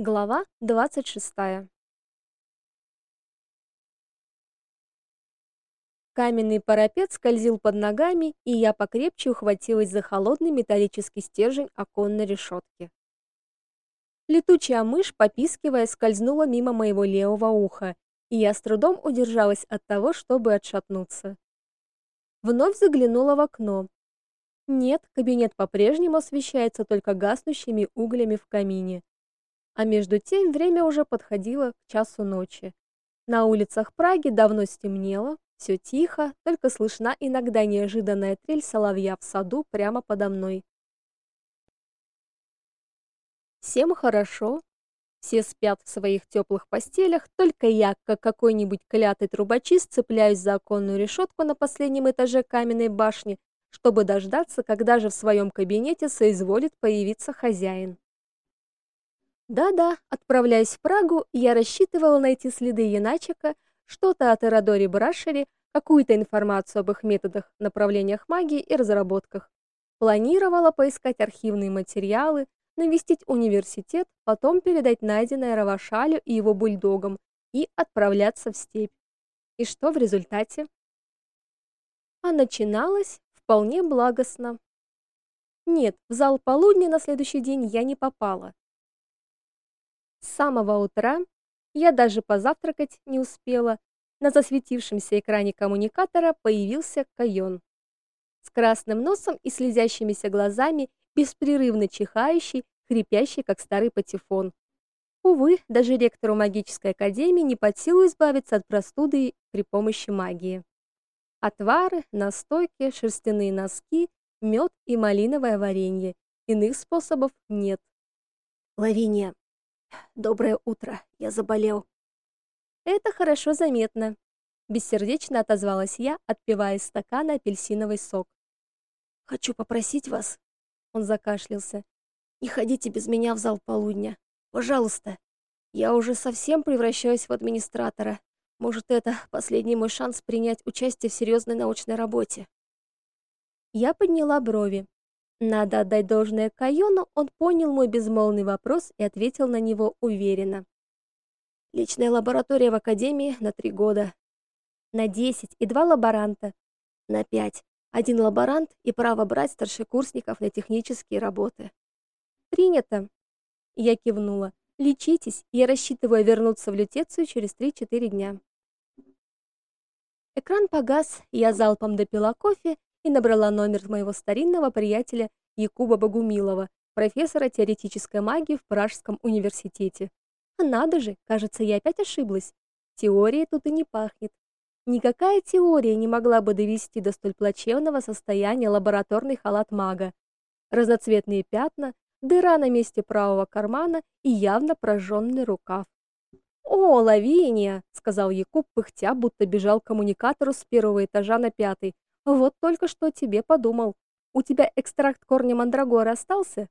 Глава 26. Каменный парапет скользил под ногами, и я покрепче ухватилась за холодный металлический стержень оконной решетки. Летучая мышь, попискивая, скользнула мимо моего левого уха, и я с трудом удержалась от того, чтобы отшатнуться. Вновь заглянула в окно. Нет, кабинет по-прежнему освещается только гаснущими углями в камине. А между тем время уже подходило к часу ночи. На улицах Праги давно стемнело, все тихо, только слышна иногда неожиданная трель соловья в саду прямо подо мной. Всем хорошо, все спят в своих теплых постелях, только я, как какой-нибудь клятый трубочист, цепляюсь за оконную решетку на последнем этаже каменной башни, чтобы дождаться, когда же в своем кабинете соизволит появиться хозяин. Да-да, отправляясь в Прагу, я рассчитывала найти следы Яначика, что-то о Теодоре Брашере, какую-то информацию об их методах, направлениях магии и разработках. Планировала поискать архивные материалы, навестить университет, потом передать найденное Равашалю и его бульдогам и отправляться в степь. И что в результате? А начиналось вполне благостно. Нет, в зал полудня на следующий день я не попала. С самого утра я даже позавтракать не успела. На засветившемся экране коммуникатора появился Кайон. С красным носом и слезящимися глазами, беспрерывно чихающий, хрипящий, как старый патефон. Увы, даже ректору магической академии не под силу избавиться от простуды при помощи магии. Отвары, настойки, шерстяные носки, мед и малиновое варенье. Иных способов нет. Лавиния, Доброе утро. Я заболел. Это хорошо заметно, бессердечно отозвалась я, отпивая из стакана апельсиновый сок. Хочу попросить вас. Он закашлялся. Не ходите без меня в зал полудня. Пожалуйста. Я уже совсем превращаюсь в администратора. Может, это последний мой шанс принять участие в серьезной научной работе. Я подняла брови. Надо отдать должное Кайону, он понял мой безмолвный вопрос и ответил на него уверенно. Личная лаборатория в академии на три года. На десять и два лаборанта. На пять. Один лаборант и право брать старшекурсников на технические работы. Принято. Я кивнула. Лечитесь, я рассчитываю вернуться в Лютецию через 3-4 дня. Экран погас, я залпом допила кофе и набрала номер моего старинного приятеля Якуба Богумилова, профессора теоретической магии в Пражском университете. А надо же, кажется, я опять ошиблась. Теория тут и не пахнет. Никакая теория не могла бы довести до столь плачевного состояния лабораторный халат мага. Разноцветные пятна, дыра на месте правого кармана и явно прожженный рукав. «О, Лавиния!» — сказал Якуб, пыхтя, будто бежал к коммуникатору с первого этажа на пятый. Вот только что тебе подумал. У тебя экстракт корня мандрагоры остался?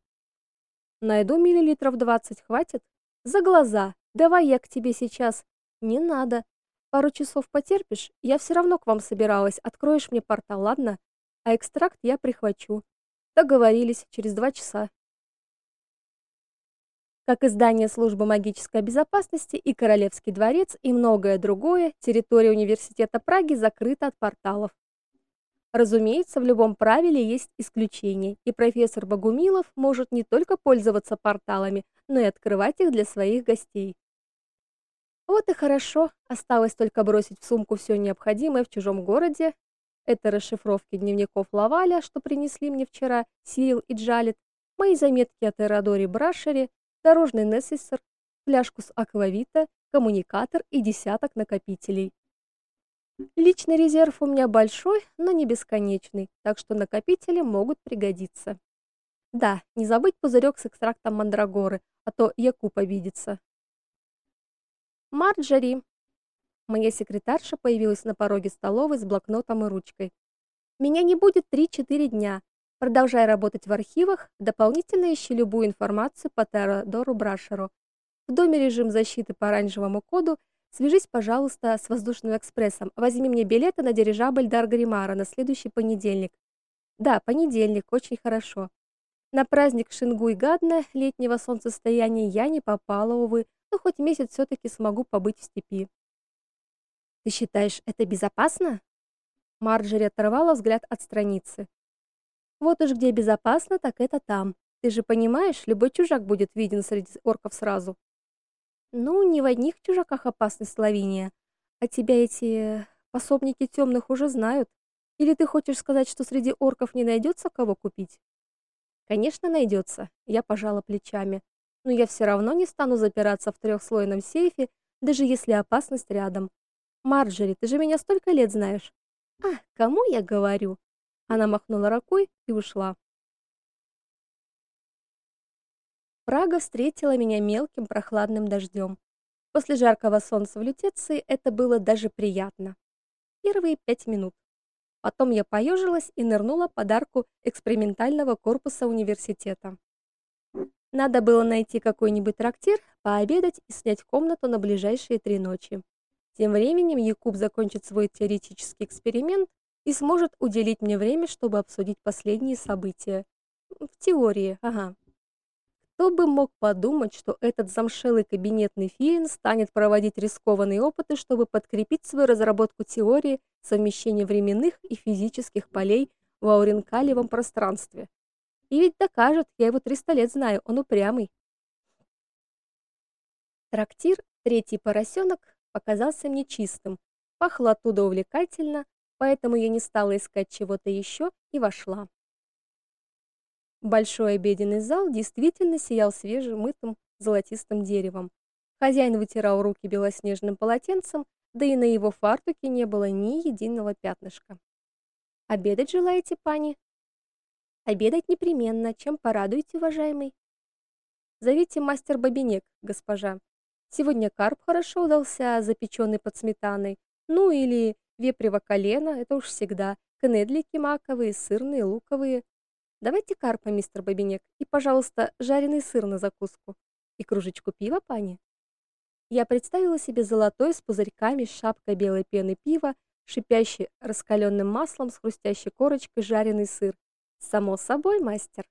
Найду миллилитров 20, хватит? За глаза. Давай я к тебе сейчас. Не надо. Пару часов потерпишь, я все равно к вам собиралась. Откроешь мне портал, ладно? А экстракт я прихвачу. Договорились, через два часа. Как и здание службы магической безопасности и Королевский дворец и многое другое, территория университета Праги закрыта от порталов. Разумеется, в любом правиле есть исключения, и профессор Богумилов может не только пользоваться порталами, но и открывать их для своих гостей. Вот и хорошо, осталось только бросить в сумку все необходимое в чужом городе. Это расшифровки дневников Лаваля, что принесли мне вчера Сирил и Джалит, мои заметки о Теодоре Брашере, дорожный несессор, фляжку с аквавита, коммуникатор и десяток накопителей. Личный резерв у меня большой, но не бесконечный, так что накопители могут пригодиться. Да, не забыть пузырек с экстрактом мандрагоры, а то Якуб обидится. Марджери. Моя секретарша появилась на пороге столовой с блокнотом и ручкой. Меня не будет 3-4 дня. Продолжай работать в архивах, дополнительно ищи любую информацию по Теодору Брашеру. В доме режим защиты по оранжевому коду Свяжись, пожалуйста, с воздушным экспрессом. Возьми мне билеты на дирижабль до Аргаримара на следующий понедельник. Да, понедельник, очень хорошо. На праздник Шингуй-Гадна летнего солнцестояния я не попала, увы, но хоть месяц все таки смогу побыть в степи. Ты считаешь, это безопасно? Марджери оторвала взгляд от страницы. Вот уж где безопасно, так это там. Ты же понимаешь, любой чужак будет виден среди орков сразу. Ну, не в одних чужаках опасность Лавиния, а тебя эти пособники темных уже знают. Или ты хочешь сказать, что среди орков не найдется кого купить? Конечно, найдется. Я пожала плечами. Но я все равно не стану запираться в трехслойном сейфе, даже если опасность рядом. Марджери, ты же меня столько лет знаешь. А, кому я говорю? Она махнула рукой и ушла. Прага встретила меня мелким прохладным дождем. После жаркого солнца в Лютеции это было даже приятно. Первые пять минут. Потом я поежилась и нырнула под арку экспериментального корпуса университета. Надо было найти какой-нибудь трактир, пообедать и снять комнату на ближайшие три ночи. Тем временем Якуб закончит свой теоретический эксперимент и сможет уделить мне время, чтобы обсудить последние события. В теории, ага. Кто бы мог подумать, что этот замшелый кабинетный филин станет проводить рискованные опыты, чтобы подкрепить свою разработку теории совмещения временных и физических полей в ауринкалевом пространстве. И ведь докажет, я его 300 лет знаю, он упрямый. Трактир «Третий поросенок» показался мне чистым, пахло оттуда увлекательно, поэтому я не стала искать чего-то еще и вошла. Большой обеденный зал действительно сиял свежим мытым золотистым деревом. Хозяин вытирал руки белоснежным полотенцем, да и на его фартуке не было ни единого пятнышка. Обедать желаете, пани? Обедать непременно, чем порадуете, уважаемый? Зовите мастер Бабинек, госпожа. Сегодня карп хорошо удался, запеченный под сметаной. Ну или вепрево колено, это уж всегда. Кнедлики маковые, сырные, луковые. Давайте карпа, мистер Бабинек, и, пожалуйста, жареный сыр на закуску. И кружечку пива, пани. Я представила себе золотой с пузырьками, с шапкой белой пены пива, шипящий раскаленным маслом с хрустящей корочкой жареный сыр. Само собой, мастер.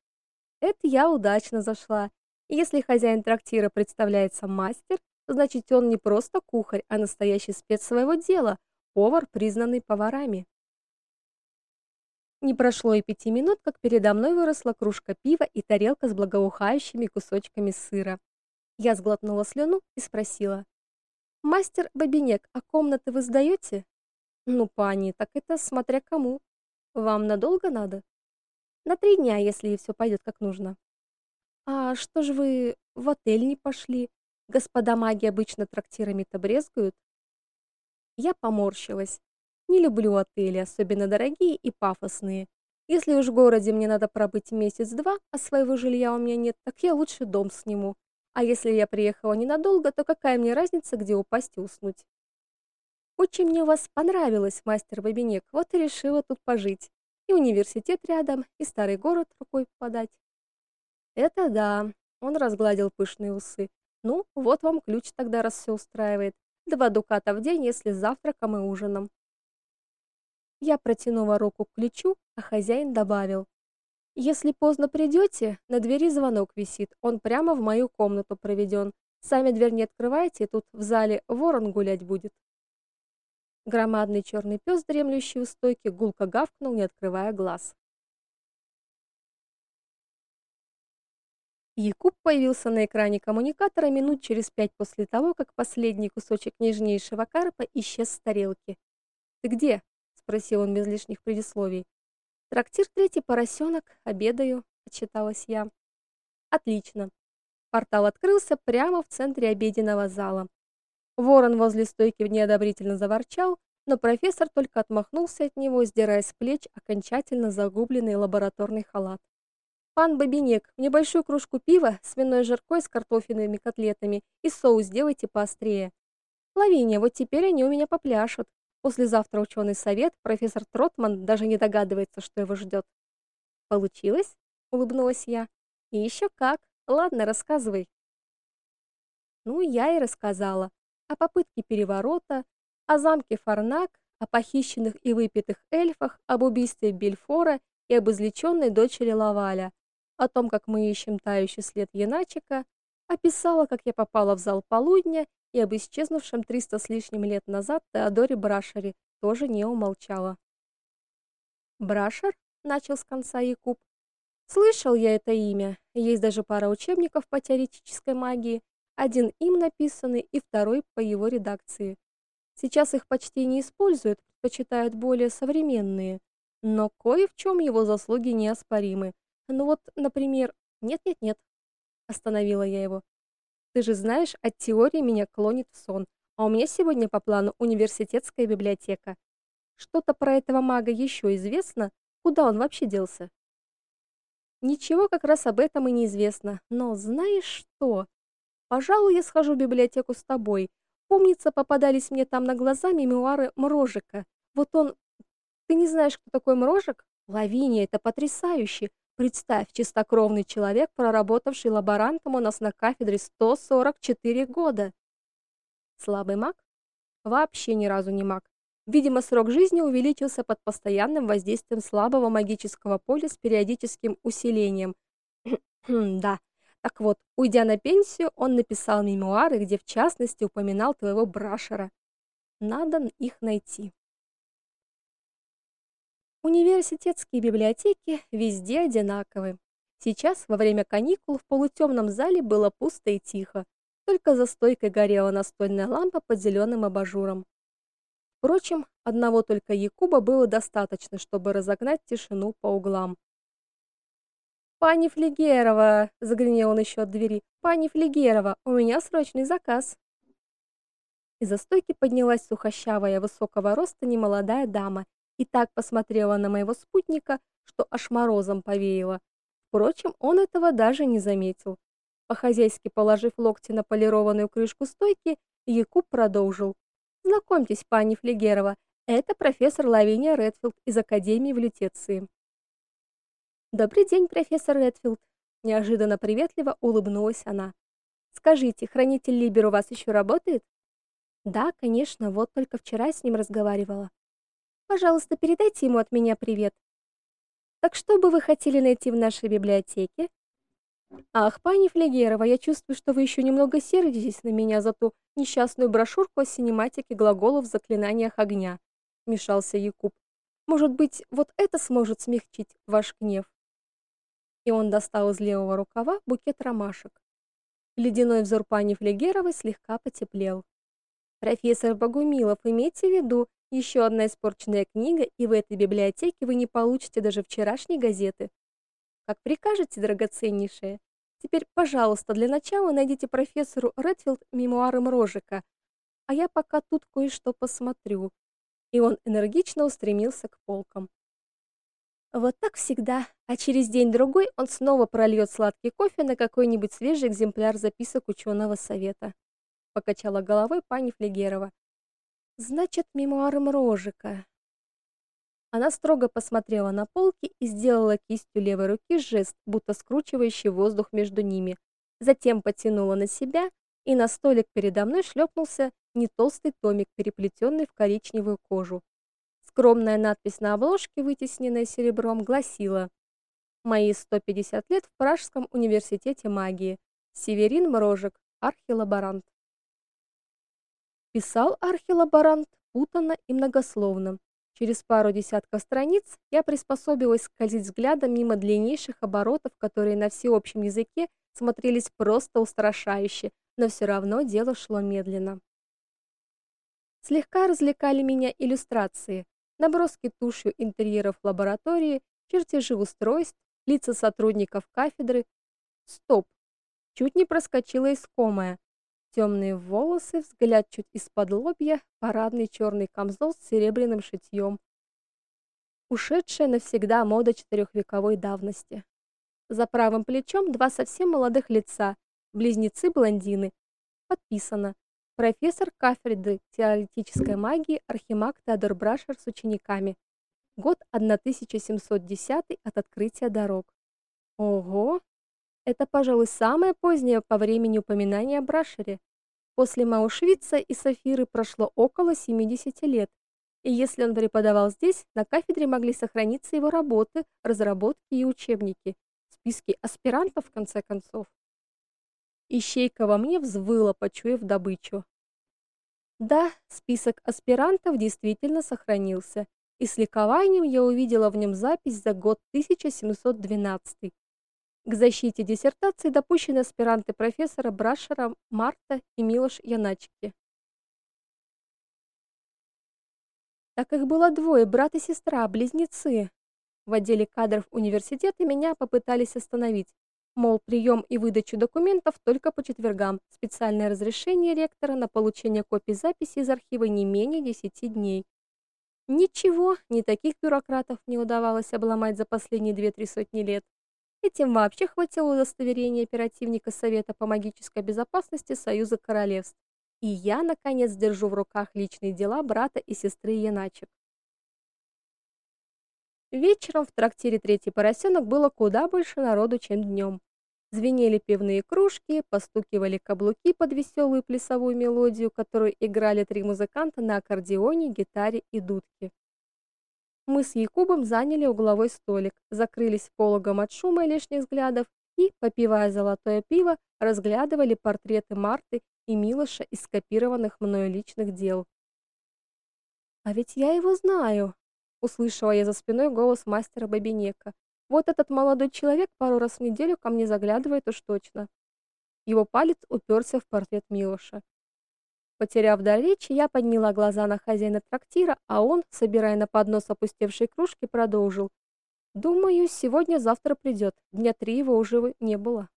Это я удачно зашла. И если хозяин трактира представляется мастер, значит, он не просто кухарь, а настоящий спец своего дела, повар, признанный поварами. Не прошло и пяти минут, как передо мной выросла кружка пива и тарелка с благоухающими кусочками сыра. Я сглотнула слюну и спросила: "Мастер Бабинек, а комнаты вы сдаете?» "Ну, пани, так это смотря кому. Вам надолго надо?" "На три дня, если все пойдет как нужно." "А что же вы в отель не пошли? Господа маги обычно трактирами-то брезгуют." Я поморщилась. Не люблю отели, особенно дорогие и пафосные. Если уж в городе мне надо пробыть месяц-два, а своего жилья у меня нет, так я лучше дом сниму. А если я приехала ненадолго, то какая мне разница, где упасть и уснуть? Очень мне у вас понравилось, мастер Бабинек. Вот и решила тут пожить. И университет рядом, и старый город рукой подать. Это да. Он разгладил пышные усы. Ну, вот вам ключ тогда, раз все устраивает. Два дуката в день, если завтраком и ужином. Я протянула руку к ключу, а хозяин добавил: "Если поздно придете, на двери звонок висит. Он прямо в мою комнату проведен. Сами дверь не открывайте, тут в зале ворон гулять будет". Громадный черный пес, дремлющий у стойки, гулко гавкнул, не открывая глаз. Якуб появился на экране коммуникатора минут через пять после того, как последний кусочек нежнейшего карпа исчез с тарелки. "Ты где?" Спросил он без лишних предисловий. Трактир третий поросенок, обедаю, отчиталась я. Отлично. Портал открылся прямо в центре обеденного зала. Ворон возле стойки неодобрительно заворчал, но профессор только отмахнулся от него, сдирая с плеч окончательно загубленный лабораторный халат. Пан Бабинек, небольшую кружку пива, свиной жаркой с картофельными котлетами и соус сделайте поострее. Лавиния, вот теперь они у меня попляшут. Послезавтра ученый совет, профессор Тротман даже не догадывается, что его ждет. Получилось? улыбнулась я. И еще как. Ладно, рассказывай. Ну, я и рассказала о попытке переворота, о замке Фарнак, о похищенных и выпитых эльфах, об убийстве Бельфора и об излеченной дочери Лаваля. о том, как мы ищем тающий след Яначика, описала, как я попала в зал полудня и об исчезнувшем 300 с лишним лет назад Теодоре Брашере тоже не умолчала. Брашер начал с конца Якуб. Слышал я это имя. Есть даже пара учебников по теоретической магии, один им написанный и второй по его редакции. Сейчас их почти не используют, предпочитают более современные, но кое в чем его заслуги неоспоримы. Ну вот, например, нет-нет-нет, остановила я его. Ты же знаешь, от теории меня клонит в сон, а у меня сегодня по плану университетская библиотека. Что-то про этого мага еще известно? Куда он вообще делся? Ничего как раз об этом и не известно. Но знаешь что? Пожалуй, я схожу в библиотеку с тобой. Помнится, попадались мне там на глаза мемуары Мрожика. Вот он Ты не знаешь, кто такой Мрожик? Лавиния, это потрясающе. Представь, чистокровный человек, проработавший лаборантом у нас на кафедре 144 года. Слабый маг? Вообще ни разу не маг. Видимо, срок жизни увеличился под постоянным воздействием слабого магического поля с периодическим усилением. да. Так вот, уйдя на пенсию, он написал мемуары, где в частности упоминал твоего Брашера. Надо их найти. Университетские библиотеки везде одинаковы. Сейчас, во время каникул, в полутемном зале было пусто и тихо. Только за стойкой горела настольная лампа под зеленым абажуром. Впрочем, одного только Якуба было достаточно, чтобы разогнать тишину по углам. «Пани Флегерова!» — загремел он еще от двери. «Пани Флегерова, у меня срочный заказ!» Из-за стойки поднялась сухощавая, высокого роста немолодая дама и так посмотрела на моего спутника, что аж морозом повеяло. Впрочем, он этого даже не заметил. По-хозяйски положив локти на полированную крышку стойки, Якуб продолжил. Знакомьтесь, пани Флегерова, это профессор Лавиния Редфилд из Академии в Лютеции. Добрый день, профессор Редфилд, неожиданно приветливо улыбнулась она. Скажите, хранитель Либер у вас еще работает? Да, конечно, вот только вчера с ним разговаривала. Пожалуйста, передайте ему от меня привет. Так что бы вы хотели найти в нашей библиотеке? Ах, пани Флегерова, я чувствую, что вы еще немного сердитесь на меня за ту несчастную брошюрку о синематике глаголов в заклинаниях огня, вмешался Якуб. Может быть, вот это сможет смягчить ваш гнев. И он достал из левого рукава букет ромашек. Ледяной взор пани Флегеровой слегка потеплел. Профессор Богумилов, имейте в виду, еще одна испорченная книга, и в этой библиотеке вы не получите даже вчерашней газеты. Как прикажете, драгоценнейшая. Теперь, пожалуйста, для начала найдите профессору Редфилд мемуары Мрожика, а я пока тут кое-что посмотрю. И он энергично устремился к полкам. Вот так всегда, а через день-другой он снова прольет сладкий кофе на какой-нибудь свежий экземпляр записок ученого совета. Покачала головой пани Флегерова. Значит, мемуары Мрожика. Она строго посмотрела на полки и сделала кистью левой руки жест, будто скручивающий воздух между ними. Затем потянула на себя, и на столик передо мной шлепнулся не толстый томик, переплетенный в коричневую кожу. Скромная надпись на обложке, вытесненная серебром, гласила: Мои 150 лет в Пражском университете магии. Северин Мрожек, архилаборант. Писал архилаборант путанно и многословно. Через пару десятков страниц я приспособилась скользить взглядом мимо длиннейших оборотов, которые на всеобщем языке смотрелись просто устрашающе, но все равно дело шло медленно. Слегка развлекали меня иллюстрации, наброски тушью интерьеров лаборатории, чертежи устройств, лица сотрудников кафедры. Стоп. Чуть не проскочила искомая. Темные волосы, взгляд чуть из-под лобья, парадный черный камзол с серебряным шитьем. Ушедшая навсегда мода четырехвековой давности. За правым плечом два совсем молодых лица, близнецы-блондины. Подписано: профессор кафедры теоретической магии Архимаг Теодор Брашер с учениками. Год 1710 от открытия дорог. Ого, это, пожалуй, самое позднее по времени упоминание о Брашере. После Маушвица и Сафиры прошло около 70 лет. И если он преподавал здесь, на кафедре могли сохраниться его работы, разработки и учебники. списке аспирантов в конце концов. Ищейка во мне взвыла, почуяв добычу. Да, список аспирантов действительно сохранился, и с ликованием я увидела в нем запись за год 1712. К защите диссертации допущены аспиранты профессора Брашера Марта и Милош Яначки. Так их было двое, брат и сестра, близнецы. В отделе кадров университета меня попытались остановить. Мол, прием и выдачу документов только по четвергам. Специальное разрешение ректора на получение копий записи из архива не менее 10 дней. Ничего, ни таких бюрократов не удавалось обломать за последние две-три сотни лет. Этим вообще хватило удостоверения оперативника Совета по магической безопасности Союза Королевств и я, наконец, держу в руках личные дела брата и сестры Яначек. Вечером в трактире «Третий поросенок» было куда больше народу, чем днем. Звенели пивные кружки, постукивали каблуки под веселую плясовую мелодию, которую играли три музыканта на аккордеоне, гитаре и дудке. Мы с Якубом заняли угловой столик, закрылись пологом от шума и лишних взглядов и, попивая золотое пиво, разглядывали портреты Марты и Милоша из скопированных мною личных дел. А ведь я его знаю, услышала я за спиной голос мастера Бабинека. Вот этот молодой человек пару раз в неделю ко мне заглядывает уж точно. Его палец уперся в портрет Милоша. Потеряв дар речи, я подняла глаза на хозяина трактира, а он, собирая на поднос опустевшие кружки, продолжил: "Думаю, сегодня-завтра придет. Дня три его уже не было".